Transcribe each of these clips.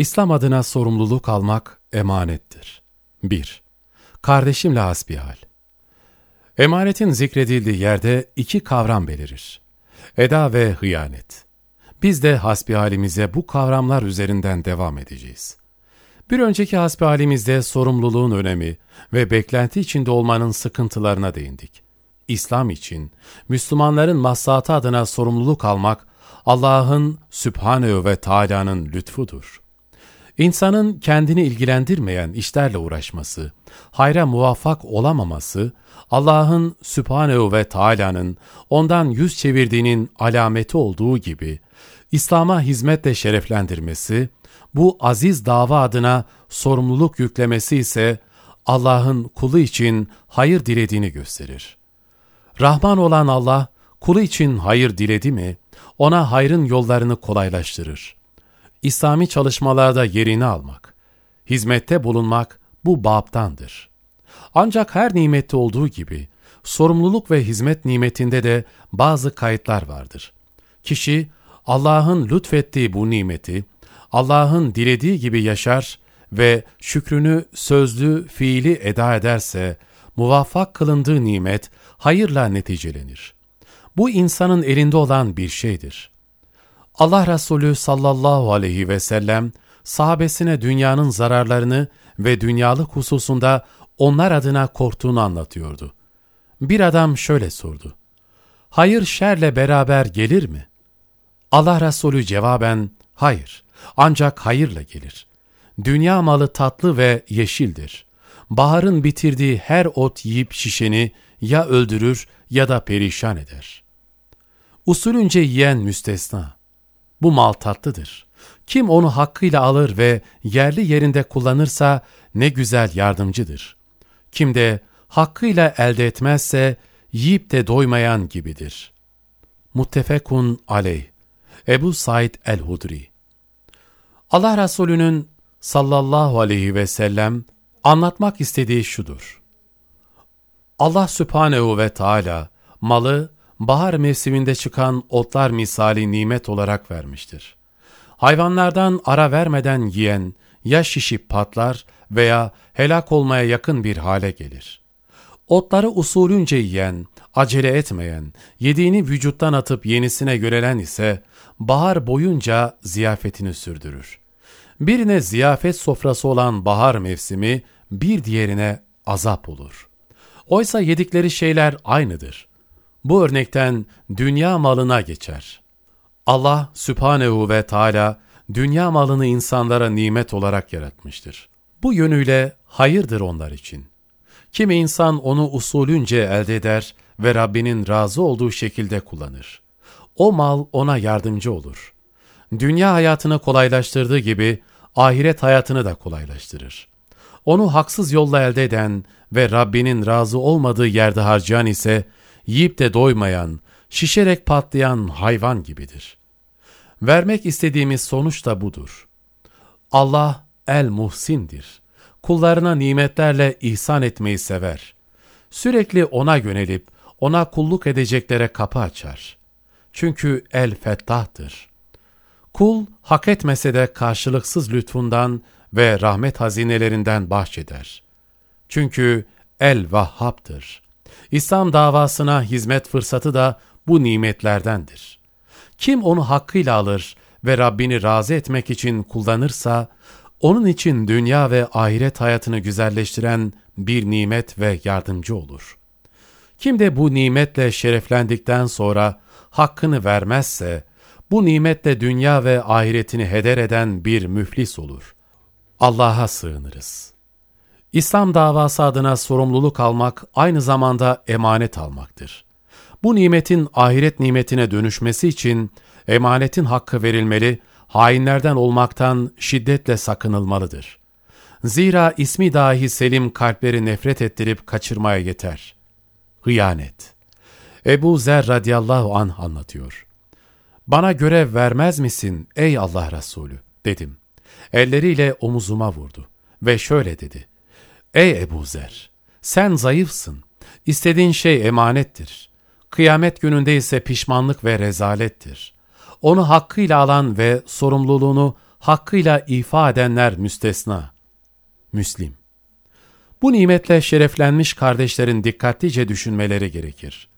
İslam adına sorumluluk almak emanettir. 1. Kardeşimle hasbihal. Emanetin zikredildiği yerde iki kavram belirir. Eda ve hıyanet. Biz de hasbihalimize bu kavramlar üzerinden devam edeceğiz. Bir önceki hasbihalimizde sorumluluğun önemi ve beklenti içinde olmanın sıkıntılarına değindik. İslam için Müslümanların maslahatı adına sorumluluk almak Allah'ın Sübhanehu ve Teala'nın lütfudur. İnsanın kendini ilgilendirmeyen işlerle uğraşması, hayra muvaffak olamaması, Allah'ın Sübhanehu ve Teala'nın ondan yüz çevirdiğinin alameti olduğu gibi, İslam'a hizmetle şereflendirmesi, bu aziz dava adına sorumluluk yüklemesi ise Allah'ın kulu için hayır dilediğini gösterir. Rahman olan Allah, kulu için hayır diledi mi, ona hayrın yollarını kolaylaştırır. İslami çalışmalarda yerini almak, hizmette bulunmak bu babtandır. Ancak her nimette olduğu gibi, sorumluluk ve hizmet nimetinde de bazı kayıtlar vardır. Kişi, Allah'ın lütfettiği bu nimeti, Allah'ın dilediği gibi yaşar ve şükrünü sözlü, fiili eda ederse, muvaffak kılındığı nimet hayırla neticelenir. Bu insanın elinde olan bir şeydir. Allah Resulü sallallahu aleyhi ve sellem sahabesine dünyanın zararlarını ve dünyalık hususunda onlar adına korktuğunu anlatıyordu. Bir adam şöyle sordu. Hayır şerle beraber gelir mi? Allah Resulü cevaben, hayır, ancak hayırla gelir. Dünya malı tatlı ve yeşildir. Baharın bitirdiği her ot yiyip şişeni ya öldürür ya da perişan eder. Usulünce yiyen müstesna. Bu mal tatlıdır. Kim onu hakkıyla alır ve yerli yerinde kullanırsa ne güzel yardımcıdır. Kim de hakkıyla elde etmezse yiyip de doymayan gibidir. Muttefekun aleyh. Ebu Said el-Hudri Allah Resulü'nün sallallahu aleyhi ve sellem anlatmak istediği şudur. Allah Sübhanehu ve Teala malı bahar mevsiminde çıkan otlar misali nimet olarak vermiştir. Hayvanlardan ara vermeden yiyen ya şişip patlar veya helak olmaya yakın bir hale gelir. Otları usulünce yiyen, acele etmeyen, yediğini vücuttan atıp yenisine görelen ise bahar boyunca ziyafetini sürdürür. Birine ziyafet sofrası olan bahar mevsimi bir diğerine azap olur. Oysa yedikleri şeyler aynıdır. Bu örnekten dünya malına geçer. Allah Sübhanehu ve Teala dünya malını insanlara nimet olarak yaratmıştır. Bu yönüyle hayırdır onlar için. Kimi insan onu usulünce elde eder ve Rabbinin razı olduğu şekilde kullanır. O mal ona yardımcı olur. Dünya hayatını kolaylaştırdığı gibi ahiret hayatını da kolaylaştırır. Onu haksız yolla elde eden ve Rabbinin razı olmadığı yerde harcayan ise yiyip de doymayan, şişerek patlayan hayvan gibidir. Vermek istediğimiz sonuç da budur. Allah el-Muhsin'dir. Kullarına nimetlerle ihsan etmeyi sever. Sürekli O'na yönelip O'na kulluk edeceklere kapı açar. Çünkü el-Fettah'tır. Kul hak etmese de karşılıksız lütfundan ve rahmet hazinelerinden bahşeder. Çünkü el-Vahhab'tır. İslam davasına hizmet fırsatı da bu nimetlerdendir. Kim onu hakkıyla alır ve Rabbini razı etmek için kullanırsa, onun için dünya ve ahiret hayatını güzelleştiren bir nimet ve yardımcı olur. Kim de bu nimetle şereflendikten sonra hakkını vermezse, bu nimetle dünya ve ahiretini heder eden bir müflis olur. Allah'a sığınırız. İslam davası adına sorumluluk almak aynı zamanda emanet almaktır. Bu nimetin ahiret nimetine dönüşmesi için emanetin hakkı verilmeli, hainlerden olmaktan şiddetle sakınılmalıdır. Zira ismi dahi selim kalpleri nefret ettirip kaçırmaya yeter. Hıyanet Ebu Zer radıyallahu anh anlatıyor. Bana görev vermez misin ey Allah Resulü dedim. Elleriyle omuzuma vurdu ve şöyle dedi. Ey Ebu Zer sen zayıfsın. İstediğin şey emanettir. Kıyamet gününde ise pişmanlık ve rezalettir. Onu hakkıyla alan ve sorumluluğunu hakkıyla ifa edenler müstesna. Müslim. Bu nimetle şereflenmiş kardeşlerin dikkatlice düşünmeleri gerekir.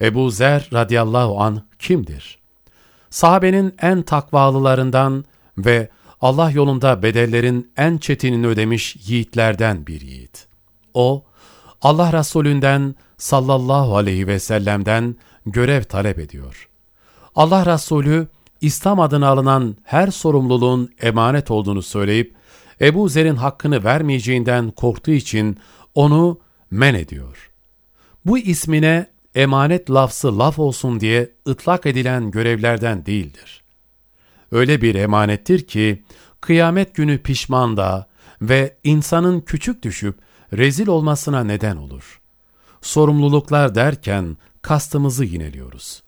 Ebu Zer radıyallahu an kimdir? Sahabenin en takvalılarından ve Allah yolunda bedellerin en çetinini ödemiş yiğitlerden bir yiğit. O, Allah Resulünden sallallahu aleyhi ve sellem'den görev talep ediyor. Allah Resulü, İslam adına alınan her sorumluluğun emanet olduğunu söyleyip, Ebu Zer'in hakkını vermeyeceğinden korktuğu için onu men ediyor. Bu ismine emanet lafzı laf olsun diye ıtlak edilen görevlerden değildir. Öyle bir emanettir ki, kıyamet günü pişman da ve insanın küçük düşüp rezil olmasına neden olur. Sorumluluklar derken kastımızı yineliyoruz.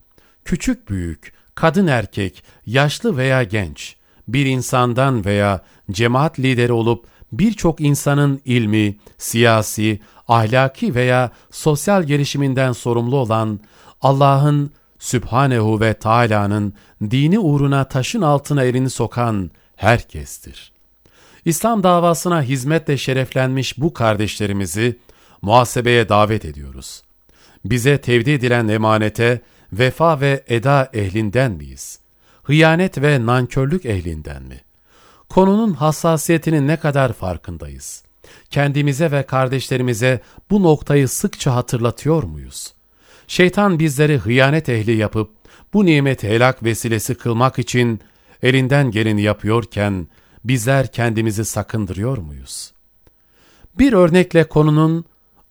Küçük büyük, kadın erkek, yaşlı veya genç, bir insandan veya cemaat lideri olup birçok insanın ilmi, siyasi, ahlaki veya sosyal gelişiminden sorumlu olan Allah'ın Sübhanehu ve Teala'nın dini uğruna taşın altına elini sokan herkestir. İslam davasına hizmetle şereflenmiş bu kardeşlerimizi muhasebeye davet ediyoruz. Bize tevdi edilen emanete vefa ve eda ehlinden miyiz? Hıyanet ve nankörlük ehlinden mi? Konunun hassasiyetinin ne kadar farkındayız? Kendimize ve kardeşlerimize bu noktayı sıkça hatırlatıyor muyuz? Şeytan bizleri hıyanet ehli yapıp bu nimeti helak vesilesi kılmak için elinden geleni yapıyorken bizler kendimizi sakındırıyor muyuz? Bir örnekle konunun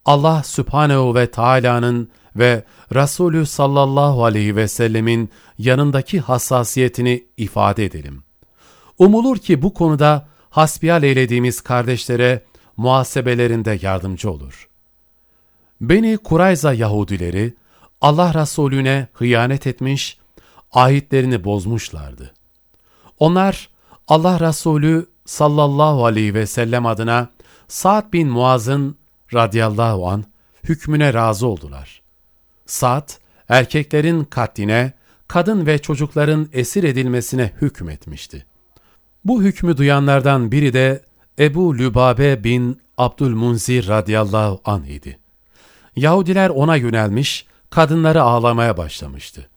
Allah Sübhanehu ve Taala'nın ve Resulü sallallahu aleyhi ve sellemin yanındaki hassasiyetini ifade edelim. Umulur ki bu konuda hasbihal eylediğimiz kardeşlere muhasebelerinde yardımcı olur. Beni Kurayza Yahudileri Allah Resulüne hıyanet etmiş, ahitlerini bozmuşlardı. Onlar Allah Resulü sallallahu aleyhi ve sellem adına Sa'd bin Muaz'ın radıyallahu an hükmüne razı oldular. Sa'd, erkeklerin katline, kadın ve çocukların esir edilmesine hükmetmişti. Bu hükmü duyanlardan biri de Ebu Lübabe bin Abdülmunzir radıyallahu anh idi. Yahudiler ona yönelmiş, kadınları ağlamaya başlamıştı.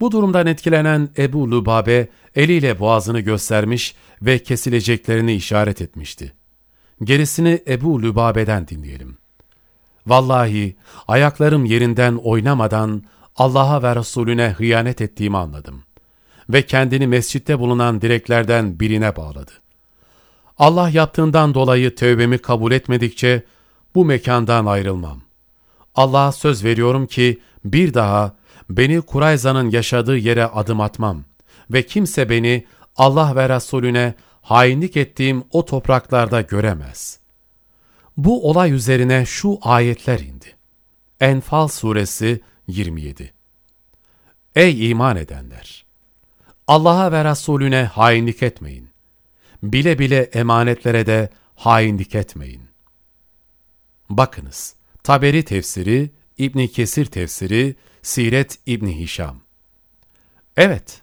Bu durumdan etkilenen Ebu Lübabe eliyle boğazını göstermiş ve kesileceklerini işaret etmişti. Gerisini Ebu Lübabe'den dinleyelim. Vallahi ayaklarım yerinden oynamadan Allah'a ve Resulüne hıyanet ettiğimi anladım. Ve kendini mescitte bulunan direklerden birine bağladı. Allah yaptığından dolayı tövbemi kabul etmedikçe bu mekandan ayrılmam. Allah'a söz veriyorum ki bir daha beni Kurayza'nın yaşadığı yere adım atmam ve kimse beni Allah ve Resulüne hainlik ettiğim o topraklarda göremez. Bu olay üzerine şu ayetler indi. Enfal suresi 27 Ey iman edenler! Allah'a ve Resulüne hainlik etmeyin. Bile bile emanetlere de hainlik etmeyin. Bakınız, Taberi tefsiri, İbni Kesir tefsiri, Siret İbni Hişam. Evet,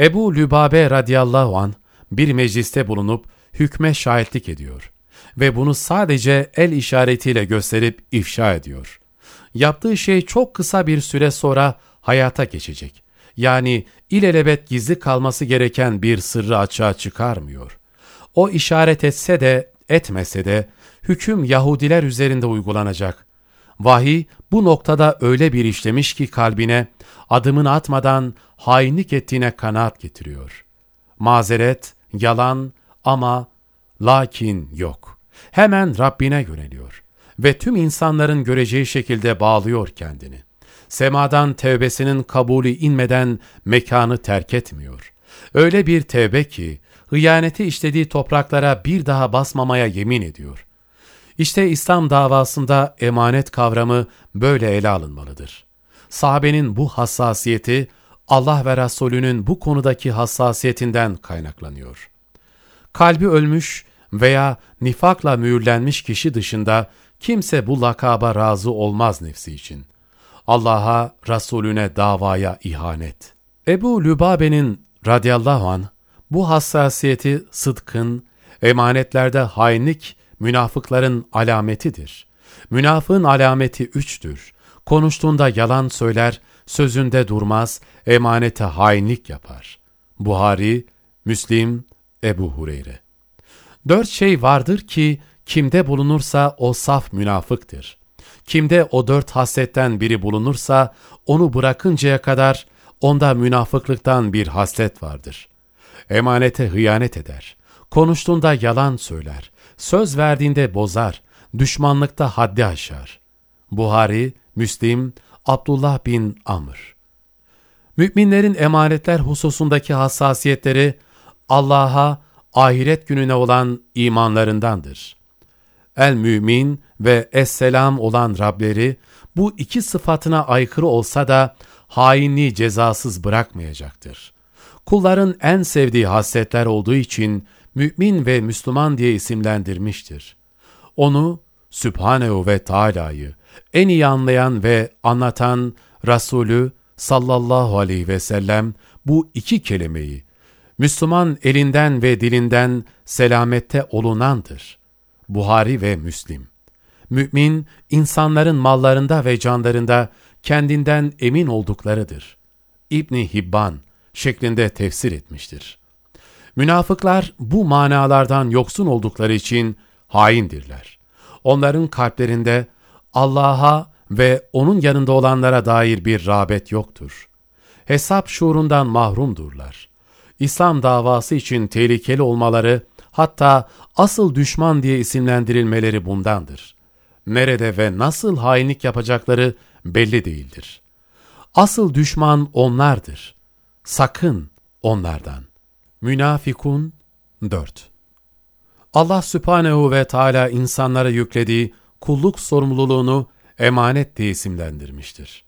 Ebu Lübabe radıyallahu an bir mecliste bulunup hükme şahitlik ediyor ve bunu sadece el işaretiyle gösterip ifşa ediyor. Yaptığı şey çok kısa bir süre sonra hayata geçecek. Yani ilelebet gizli kalması gereken bir sırrı açığa çıkarmıyor. O işaret etse de etmese de hüküm Yahudiler üzerinde uygulanacak. Vahiy bu noktada öyle bir işlemiş ki kalbine adımını atmadan hainlik ettiğine kanaat getiriyor. Mazeret, yalan ama lakin yok. Hemen Rabbine yöneliyor ve tüm insanların göreceği şekilde bağlıyor kendini. Semadan tevbesinin kabulü inmeden mekanı terk etmiyor. Öyle bir tevbe ki, hıyaneti işlediği topraklara bir daha basmamaya yemin ediyor. İşte İslam davasında emanet kavramı böyle ele alınmalıdır. Sahabenin bu hassasiyeti, Allah ve Resulünün bu konudaki hassasiyetinden kaynaklanıyor. Kalbi ölmüş veya nifakla mühürlenmiş kişi dışında kimse bu lakaba razı olmaz nefsi için. Allah'a, Resulüne davaya ihanet. Ebu Lübabe'nin radıyallahu an Bu hassasiyeti sıdkın, emanetlerde hainlik münafıkların alametidir. Münafığın alameti üçtür. Konuştuğunda yalan söyler, sözünde durmaz, emanete hainlik yapar. Buhari, Müslim, Ebu Hureyre. Dört şey vardır ki kimde bulunursa o saf münafıktır. Kimde o dört hasletten biri bulunursa onu bırakıncaya kadar onda münafıklıktan bir haslet vardır. Emanete hıyanet eder. Konuştuğunda yalan söyler. Söz verdiğinde bozar. Düşmanlıkta haddi aşar. Buhari, Müslim, Abdullah bin Amr. Müminlerin emanetler hususundaki hassasiyetleri Allah'a, ahiret gününe olan imanlarındandır. El-Mümin ve Es-Selam olan Rableri bu iki sıfatına aykırı olsa da hainliği cezasız bırakmayacaktır. Kulların en sevdiği hasletler olduğu için mümin ve Müslüman diye isimlendirmiştir. Onu, Sübhanehu ve Teala'yı en iyi anlayan ve anlatan Resulü sallallahu aleyhi ve sellem bu iki kelimeyi Müslüman elinden ve dilinden selamette olunandır. Buhari ve Müslim. Mümin, insanların mallarında ve canlarında kendinden emin olduklarıdır. İbni Hibban şeklinde tefsir etmiştir. Münafıklar bu manalardan yoksun oldukları için haindirler. Onların kalplerinde Allah'a ve O'nun yanında olanlara dair bir rağbet yoktur. Hesap şuurundan mahrumdurlar. İslam davası için tehlikeli olmaları, hatta asıl düşman diye isimlendirilmeleri bundandır. Nerede ve nasıl hainlik yapacakları belli değildir. Asıl düşman onlardır. Sakın onlardan. Münafikun 4 Allah Sübhanehu ve Teala insanlara yüklediği kulluk sorumluluğunu emanet diye isimlendirmiştir.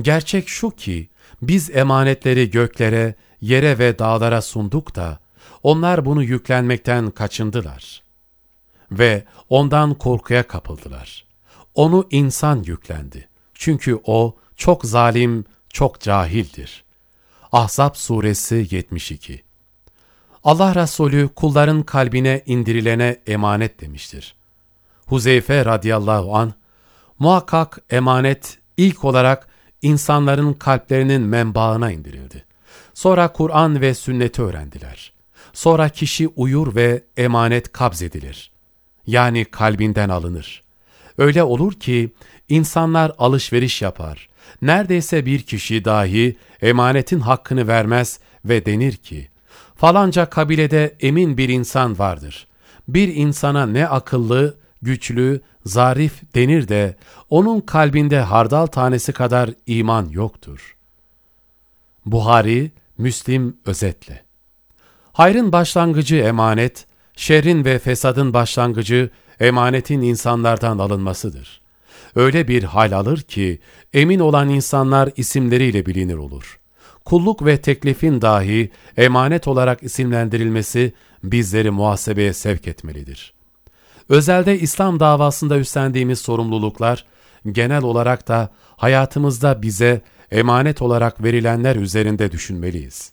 Gerçek şu ki, biz emanetleri göklere, yere ve dağlara sunduk da, onlar bunu yüklenmekten kaçındılar. Ve ondan korkuya kapıldılar. Onu insan yüklendi. Çünkü o çok zalim, çok cahildir. Ahzab suresi 72 Allah Resulü kulların kalbine indirilene emanet demiştir. Huzeyfe radıyallahu an muhakkak emanet ilk olarak insanların kalplerinin menbaına indirildi. Sonra Kur'an ve sünneti öğrendiler. Sonra kişi uyur ve emanet kabzedilir. Yani kalbinden alınır. Öyle olur ki insanlar alışveriş yapar. Neredeyse bir kişi dahi emanetin hakkını vermez ve denir ki, falanca kabilede emin bir insan vardır. Bir insana ne akıllı, güçlü, zarif denir de onun kalbinde hardal tanesi kadar iman yoktur. Buhari, Müslim özetle. Hayrın başlangıcı emanet, şerrin ve fesadın başlangıcı emanetin insanlardan alınmasıdır. Öyle bir hal alır ki emin olan insanlar isimleriyle bilinir olur. Kulluk ve teklifin dahi emanet olarak isimlendirilmesi bizleri muhasebeye sevk etmelidir. Özelde İslam davasında üstlendiğimiz sorumluluklar, genel olarak da hayatımızda bize emanet olarak verilenler üzerinde düşünmeliyiz.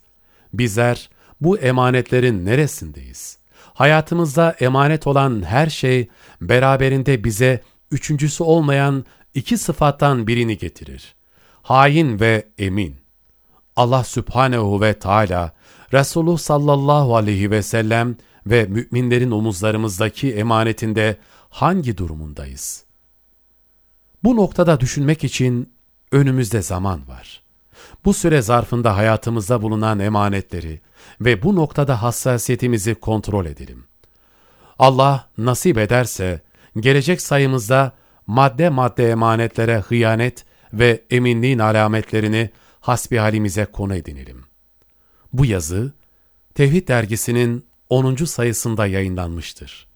Bizler bu emanetlerin neresindeyiz? Hayatımızda emanet olan her şey beraberinde bize üçüncüsü olmayan iki sıfattan birini getirir. Hain ve emin. Allah Sübhanehu ve Teala Resulü sallallahu aleyhi ve sellem ve müminlerin omuzlarımızdaki emanetinde hangi durumundayız? Bu noktada düşünmek için önümüzde zaman var. Bu süre zarfında hayatımızda bulunan emanetleri ve bu noktada hassasiyetimizi kontrol edelim. Allah nasip ederse gelecek sayımızda madde madde emanetlere hıyanet ve eminliğin alametlerini hasbihalimize konu edinelim. Bu yazı Tevhid dergisinin 10. sayısında yayınlanmıştır.